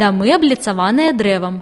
дамы абліцаваныя дрэвам.